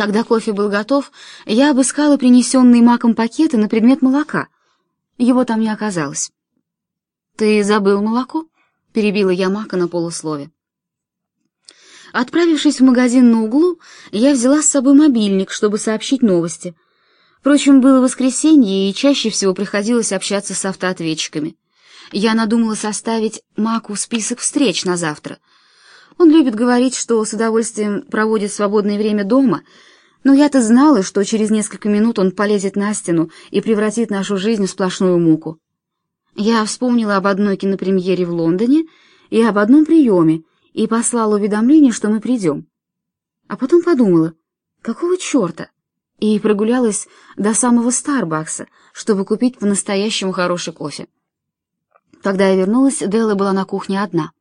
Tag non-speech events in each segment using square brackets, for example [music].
Когда кофе был готов, я обыскала принесенные маком пакеты на предмет молока. Его там не оказалось. «Ты забыл молоко?» — перебила я мака на полуслове. Отправившись в магазин на углу, я взяла с собой мобильник, чтобы сообщить новости. Впрочем, было воскресенье, и чаще всего приходилось общаться с автоответчиками. Я надумала составить Маку список встреч на завтра. Он любит говорить, что с удовольствием проводит свободное время дома, но я-то знала, что через несколько минут он полезет на стену и превратит нашу жизнь в сплошную муку. Я вспомнила об одной кинопремьере в Лондоне и об одном приеме, и послала уведомление, что мы придем. А потом подумала, какого черта, и прогулялась до самого Старбакса, чтобы купить по-настоящему хороший кофе. Когда я вернулась, Делла была на кухне одна.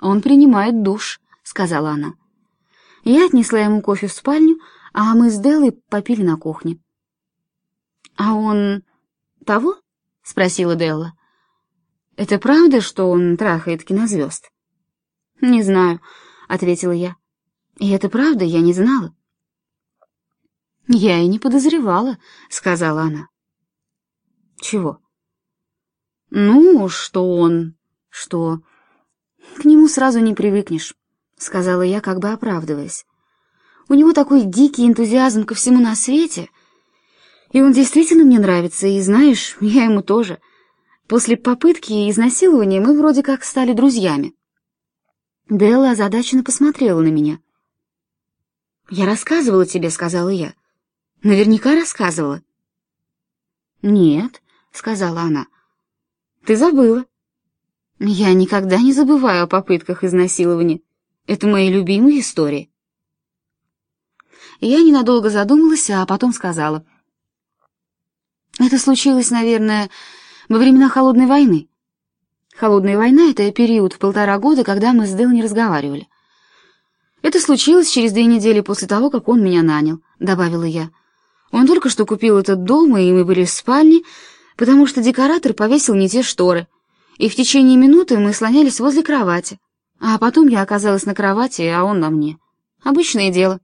«Он принимает душ», — сказала она. Я отнесла ему кофе в спальню, а мы с Деллой попили на кухне. «А он... того?» — спросила Делла. «Это правда, что он трахает кинозвезд?» «Не знаю», — ответила я. «И это правда, я не знала». «Я и не подозревала», — сказала она. «Чего?» «Ну, что он... что...» «К нему сразу не привыкнешь», — сказала я, как бы оправдываясь. «У него такой дикий энтузиазм ко всему на свете, и он действительно мне нравится, и, знаешь, [laughs] я ему тоже. После попытки изнасилования мы вроде как стали друзьями». Делла озадаченно посмотрела на меня. «Я рассказывала тебе», — сказала я. «Наверняка рассказывала». «Нет», — сказала она. «Ты забыла». «Я никогда не забываю о попытках изнасилования. Это мои любимые истории». Я ненадолго задумалась, а потом сказала. «Это случилось, наверное, во времена Холодной войны. Холодная война — это период в полтора года, когда мы с Дэл не разговаривали. Это случилось через две недели после того, как он меня нанял, — добавила я. Он только что купил этот дом, и мы были в спальне, потому что декоратор повесил не те шторы, и в течение минуты мы слонялись возле кровати, а потом я оказалась на кровати, а он на мне. Обычное дело.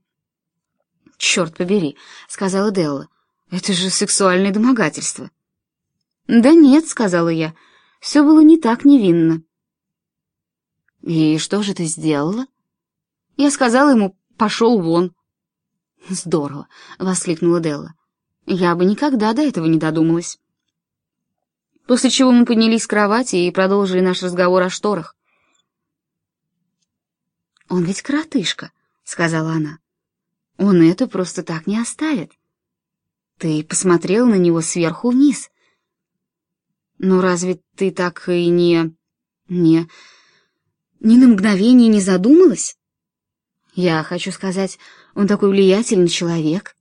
«Черт побери», — сказала Делла, — «это же сексуальное домогательство». «Да нет», — сказала я, — все было не так невинно. «И что же ты сделала?» Я сказала ему «пошел вон». «Здорово!» — воскликнула Делла. «Я бы никогда до этого не додумалась». После чего мы поднялись с кровати и продолжили наш разговор о шторах. «Он ведь коротышка», — сказала она. «Он это просто так не оставит. Ты посмотрел на него сверху вниз. «Ну разве ты так и не... не... ни на мгновение не задумалась?» «Я хочу сказать, он такой влиятельный человек».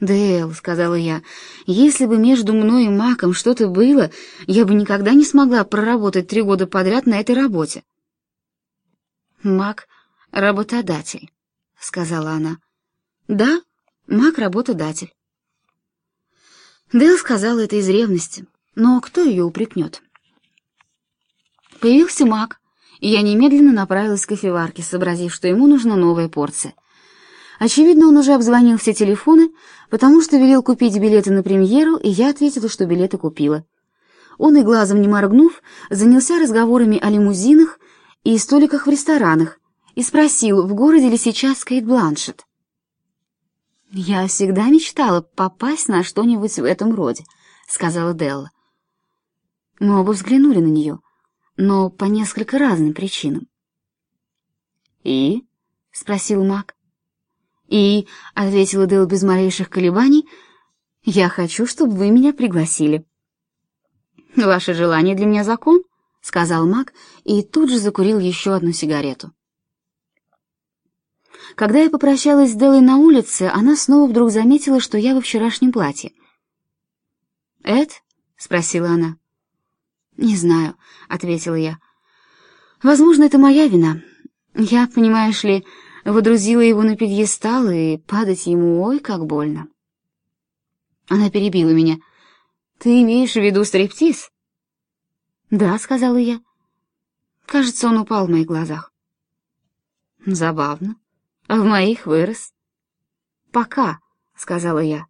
«Дэл», — сказала я, — «если бы между мной и Маком что-то было, я бы никогда не смогла проработать три года подряд на этой работе». «Мак — работодатель», — сказала она. «Да, Мак — работодатель». Дэл сказала это из ревности. Но кто ее упрекнет? Появился маг, и я немедленно направилась к кофеварке, сообразив, что ему нужна новая порция. Очевидно, он уже обзвонил все телефоны, потому что велел купить билеты на премьеру, и я ответила, что билеты купила. Он и глазом не моргнув, занялся разговорами о лимузинах и столиках в ресторанах и спросил, в городе ли сейчас Кейт Бланшет. «Я всегда мечтала попасть на что-нибудь в этом роде», — сказала Делла. Мы оба взглянули на нее, но по несколько разным причинам. «И?» — спросил Мак. «И», — ответила Дэл без малейших колебаний, — «я хочу, чтобы вы меня пригласили». «Ваше желание для меня закон?» — сказал Мак и тут же закурил еще одну сигарету. Когда я попрощалась с Делой на улице, она снова вдруг заметила, что я во вчерашнем платье. «Эд?» — спросила она. «Не знаю», — ответила я. «Возможно, это моя вина. Я, понимаешь ли, водрузила его на пьедестал, и падать ему ой, как больно». Она перебила меня. «Ты имеешь в виду стриптиз?» «Да», — сказала я. Кажется, он упал в моих глазах. «Забавно. А в моих вырос. пока», — сказала я.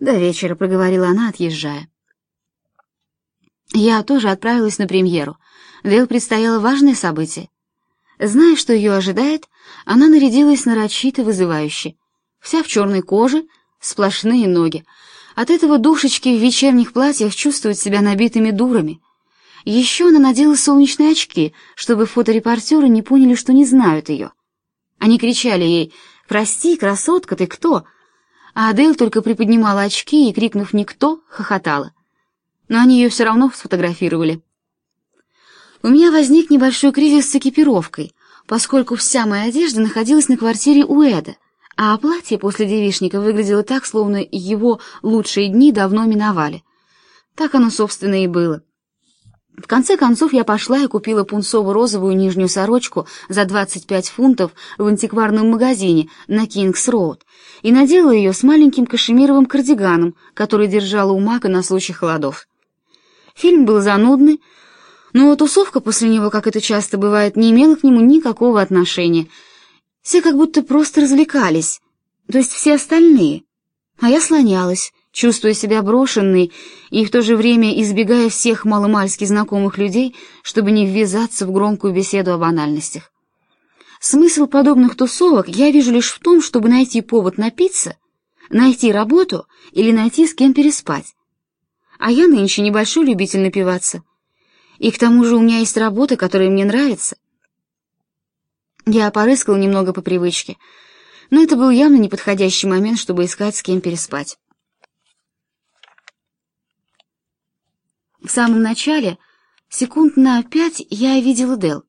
«До вечера», — проговорила она, отъезжая. Я тоже отправилась на премьеру. Дэл предстояло важное событие. Зная, что ее ожидает, она нарядилась нарочито вызывающе. Вся в черной коже, сплошные ноги. От этого душечки в вечерних платьях чувствуют себя набитыми дурами. Еще она надела солнечные очки, чтобы фоторепортеры не поняли, что не знают ее. Они кричали ей «Прости, красотка, ты кто?» А Адель только приподнимала очки и, крикнув «Никто!», хохотала. Но они ее все равно сфотографировали. У меня возник небольшой кризис с экипировкой, поскольку вся моя одежда находилась на квартире у Эда, а платье после девичника выглядело так, словно его лучшие дни давно миновали. Так оно, собственно, и было. В конце концов я пошла и купила пунцово-розовую нижнюю сорочку за 25 фунтов в антикварном магазине на Кингс-Роуд и надела ее с маленьким кашемировым кардиганом, который держала у Мака на случай холодов. Фильм был занудный, но тусовка после него, как это часто бывает, не имела к нему никакого отношения. Все как будто просто развлекались, то есть все остальные. А я слонялась, чувствуя себя брошенной и в то же время избегая всех маломальски знакомых людей, чтобы не ввязаться в громкую беседу о банальностях. Смысл подобных тусовок я вижу лишь в том, чтобы найти повод напиться, найти работу или найти с кем переспать. А я нынче небольшой любитель напиваться. И к тому же у меня есть работа, которая мне нравится. Я порыскал немного по привычке, но это был явно неподходящий момент, чтобы искать с кем переспать. В самом начале, секунд на пять, я видела Дел.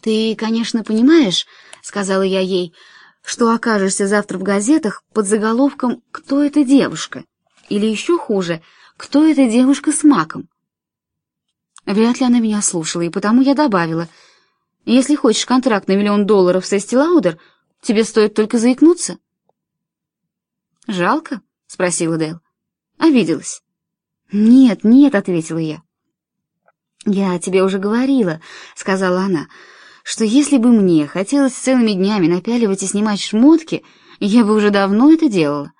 «Ты, конечно, понимаешь, — сказала я ей, — что окажешься завтра в газетах под заголовком «Кто эта девушка?» или еще хуже «Кто эта девушка с маком?» Вряд ли она меня слушала, и потому я добавила, «Если хочешь контракт на миллион долларов с Эсти тебе стоит только заикнуться». «Жалко?» — спросила Дэл. «Обиделась». «Нет, нет», — ответила я. «Я тебе уже говорила», — сказала она, «что если бы мне хотелось целыми днями напяливать и снимать шмотки, я бы уже давно это делала».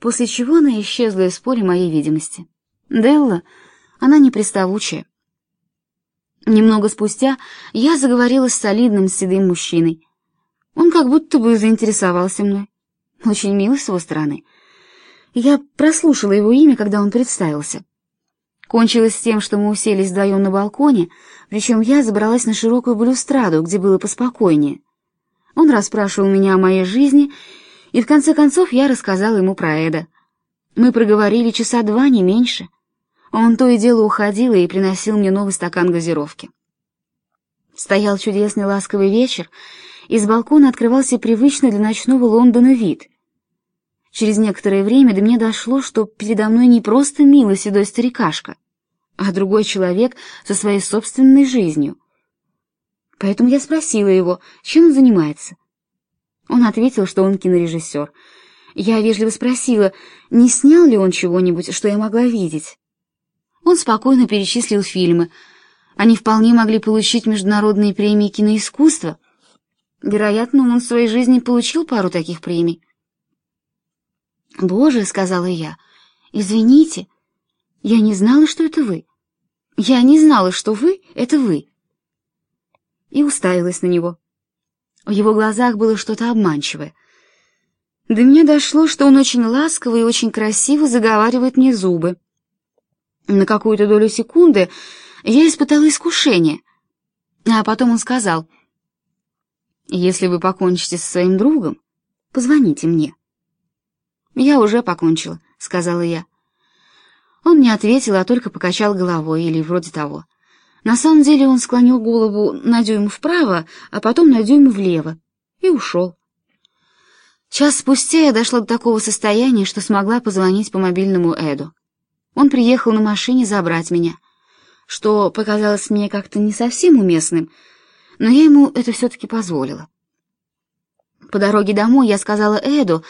После чего она исчезла из поля моей видимости. Делла, она не приставучая. Немного спустя я заговорила с солидным седым мужчиной. Он как будто бы заинтересовался мной. Очень мило с его стороны — я прослушала его имя, когда он представился. Кончилось тем, что мы уселись вдвоем на балконе, причем я забралась на широкую балюстраду, где было поспокойнее. Он расспрашивал меня о моей жизни, и в конце концов я рассказала ему про Эда. Мы проговорили часа два, не меньше. Он то и дело уходил и приносил мне новый стакан газировки. Стоял чудесный ласковый вечер, и с балкона открывался привычный для ночного Лондона вид — Через некоторое время до меня дошло, что передо мной не просто милый седой старикашка, а другой человек со своей собственной жизнью. Поэтому я спросила его, чем он занимается. Он ответил, что он кинорежиссер. Я вежливо спросила, не снял ли он чего-нибудь, что я могла видеть. Он спокойно перечислил фильмы. Они вполне могли получить международные премии киноискусства. Вероятно, он в своей жизни получил пару таких премий. «Боже», — сказала я, — «извините, я не знала, что это вы. Я не знала, что вы — это вы». И уставилась на него. В его глазах было что-то обманчивое. До меня дошло, что он очень ласково и очень красиво заговаривает мне зубы. На какую-то долю секунды я испытала искушение, а потом он сказал, «Если вы покончите со своим другом, позвоните мне». «Я уже покончил», — сказала я. Он не ответил, а только покачал головой, или вроде того. На самом деле он склонил голову на дюйм вправо, а потом на дюйм влево, и ушел. Час спустя я дошла до такого состояния, что смогла позвонить по мобильному Эду. Он приехал на машине забрать меня, что показалось мне как-то не совсем уместным, но я ему это все-таки позволила. По дороге домой я сказала Эду,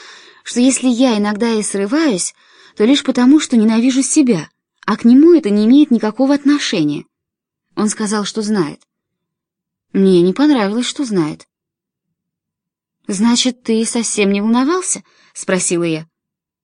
что если я иногда и срываюсь, то лишь потому, что ненавижу себя, а к нему это не имеет никакого отношения. Он сказал, что знает. Мне не понравилось, что знает. «Значит, ты совсем не волновался?» — спросила я.